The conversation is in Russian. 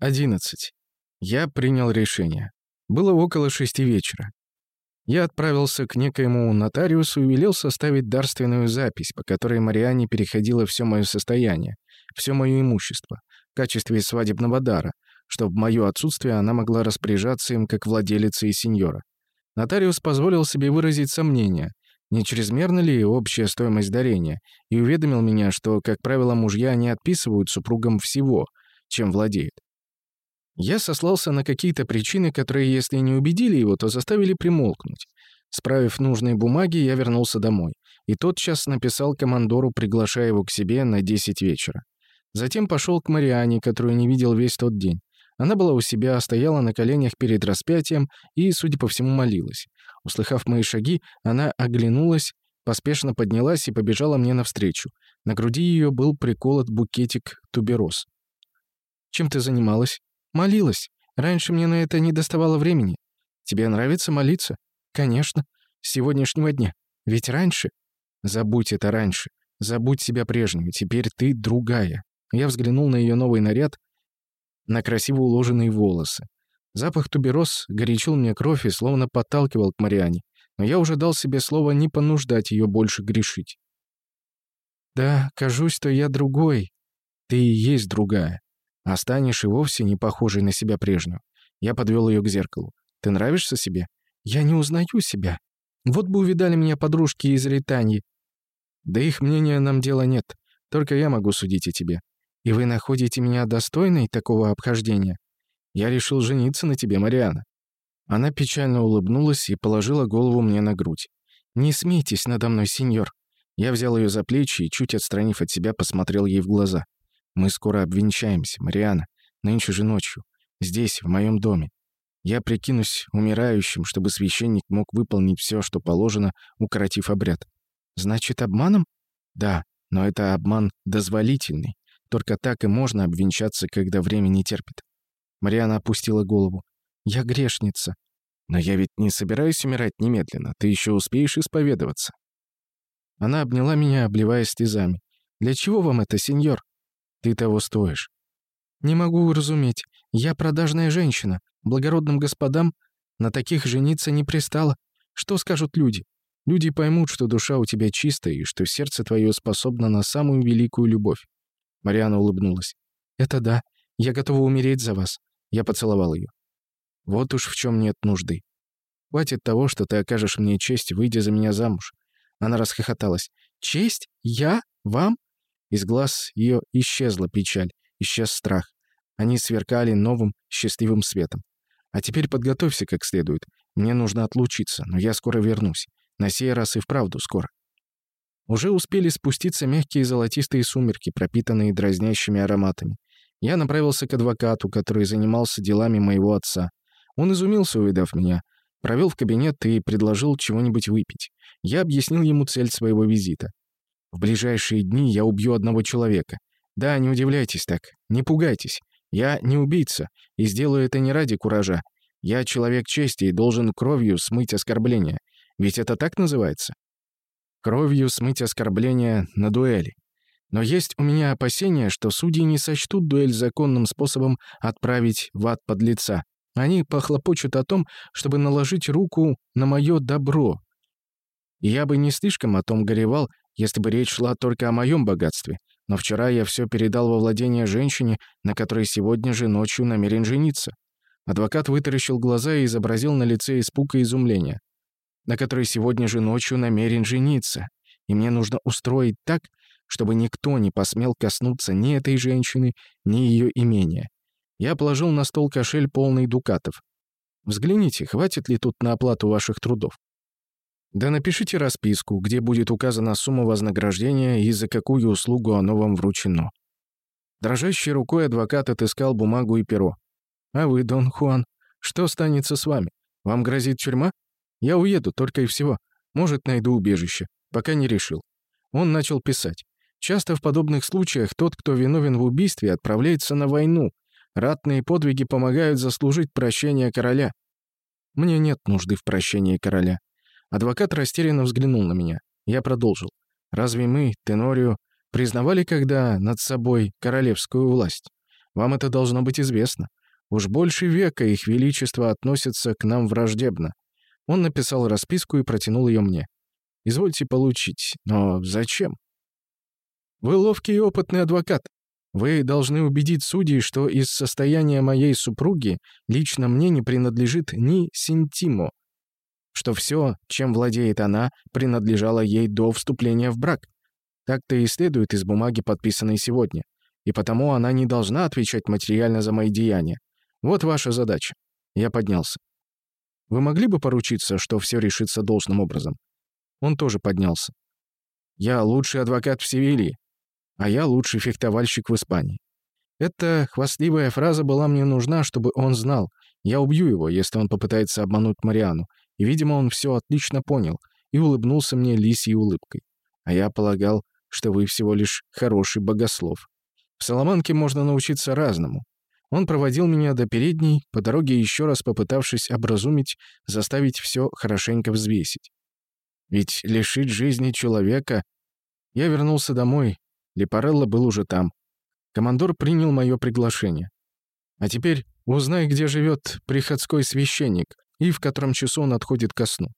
11. Я принял решение. Было около шести вечера. Я отправился к некоему нотариусу и велел составить дарственную запись, по которой Мариане переходило все мое состояние, все мое имущество, в качестве свадебного дара, чтобы в мое отсутствие она могла распоряжаться им как владелица и сеньора. Нотариус позволил себе выразить сомнение, не чрезмерна ли общая стоимость дарения, и уведомил меня, что, как правило, мужья не отписывают супругам всего, чем владеют. Я сослался на какие-то причины, которые, если не убедили его, то заставили примолкнуть. Справив нужные бумаги, я вернулся домой. И тотчас написал командору, приглашая его к себе на 10 вечера. Затем пошел к Мариане, которую не видел весь тот день. Она была у себя, стояла на коленях перед распятием и, судя по всему, молилась. Услыхав мои шаги, она оглянулась, поспешно поднялась и побежала мне навстречу. На груди ее был приколот букетик тубероз. «Чем ты занималась?» Молилась. Раньше мне на это не доставало времени. Тебе нравится молиться? Конечно. С сегодняшнего дня. Ведь раньше... Забудь это раньше. Забудь себя прежнюю. Теперь ты другая. Я взглянул на ее новый наряд, на красиво уложенные волосы. Запах тубероз горячил мне кровь и словно подталкивал к Мариане. Но я уже дал себе слово не понуждать ее больше грешить. «Да, кажусь, что я другой. Ты и есть другая. А станешь и вовсе не похожей на себя прежнюю. Я подвел ее к зеркалу. Ты нравишься себе? Я не узнаю себя. Вот бы увидали меня подружки из Ританьи. Да их мнения нам дела нет. Только я могу судить о тебе. И вы находите меня достойной такого обхождения? Я решил жениться на тебе, Мариана». Она печально улыбнулась и положила голову мне на грудь. «Не смейтесь надо мной, сеньор». Я взял ее за плечи и, чуть отстранив от себя, посмотрел ей в глаза. Мы скоро обвенчаемся, Мариана. Нынче же ночью. Здесь, в моем доме. Я прикинусь умирающим, чтобы священник мог выполнить все, что положено, укоротив обряд. Значит, обманом? Да, но это обман дозволительный. Только так и можно обвенчаться, когда время не терпит. Мариана опустила голову. Я грешница. Но я ведь не собираюсь умирать немедленно. Ты еще успеешь исповедоваться. Она обняла меня, обливаясь слезами. «Для чего вам это, сеньор? Ты того стоишь. Не могу уразуметь. Я продажная женщина. Благородным господам на таких жениться не пристало. Что скажут люди? Люди поймут, что душа у тебя чистая и что сердце твое способно на самую великую любовь. Мариана улыбнулась. Это да. Я готова умереть за вас. Я поцеловал ее. Вот уж в чем нет нужды. Хватит того, что ты окажешь мне честь, выйдя за меня замуж. Она расхохоталась. Честь? Я? Вам? Из глаз ее исчезла печаль, исчез страх. Они сверкали новым, счастливым светом. «А теперь подготовься как следует. Мне нужно отлучиться, но я скоро вернусь. На сей раз и вправду скоро». Уже успели спуститься мягкие золотистые сумерки, пропитанные дразнящими ароматами. Я направился к адвокату, который занимался делами моего отца. Он изумился, увидав меня. Провел в кабинет и предложил чего-нибудь выпить. Я объяснил ему цель своего визита. В ближайшие дни я убью одного человека. Да, не удивляйтесь так, не пугайтесь. Я не убийца, и сделаю это не ради куража. Я человек чести и должен кровью смыть оскорбление. Ведь это так называется? Кровью смыть оскорбление на дуэли. Но есть у меня опасение, что судьи не сочтут дуэль законным способом отправить в ад подлеца. Они похлопочут о том, чтобы наложить руку на мое добро. И я бы не слишком о том горевал, если бы речь шла только о моем богатстве. Но вчера я все передал во владение женщине, на которой сегодня же ночью намерен жениться. Адвокат вытаращил глаза и изобразил на лице испуг и изумление. На которой сегодня же ночью намерен жениться. И мне нужно устроить так, чтобы никто не посмел коснуться ни этой женщины, ни ее имения. Я положил на стол кошель полный дукатов. Взгляните, хватит ли тут на оплату ваших трудов. Да напишите расписку, где будет указана сумма вознаграждения и за какую услугу оно вам вручено». Дрожащей рукой адвокат отыскал бумагу и перо. «А вы, Дон Хуан, что станется с вами? Вам грозит тюрьма? Я уеду, только и всего. Может, найду убежище. Пока не решил». Он начал писать. Часто в подобных случаях тот, кто виновен в убийстве, отправляется на войну. Ратные подвиги помогают заслужить прощение короля. Мне нет нужды в прощении короля. Адвокат растерянно взглянул на меня. Я продолжил. «Разве мы, Тенорио, признавали когда над собой королевскую власть? Вам это должно быть известно. Уж больше века их величество относится к нам враждебно. Он написал расписку и протянул ее мне. Извольте получить. Но зачем? Вы ловкий и опытный адвокат. Вы должны убедить судей, что из состояния моей супруги лично мне не принадлежит ни сентимо, что все, чем владеет она, принадлежало ей до вступления в брак. Так-то и следует из бумаги, подписанной сегодня. И потому она не должна отвечать материально за мои деяния. Вот ваша задача. Я поднялся. Вы могли бы поручиться, что все решится должным образом? Он тоже поднялся. Я лучший адвокат в Севилье, а я лучший фехтовальщик в Испании. Эта хвастливая фраза была мне нужна, чтобы он знал. Я убью его, если он попытается обмануть Мариану. И, видимо, он все отлично понял и улыбнулся мне лисьей улыбкой. А я полагал, что вы всего лишь хороший богослов. В Соломанке можно научиться разному. Он проводил меня до передней, по дороге еще раз попытавшись образумить, заставить все хорошенько взвесить. Ведь лишить жизни человека... Я вернулся домой, Лепарелло был уже там. Командор принял мое приглашение. А теперь узнай, где живет приходской священник и в котором часу он отходит ко сну.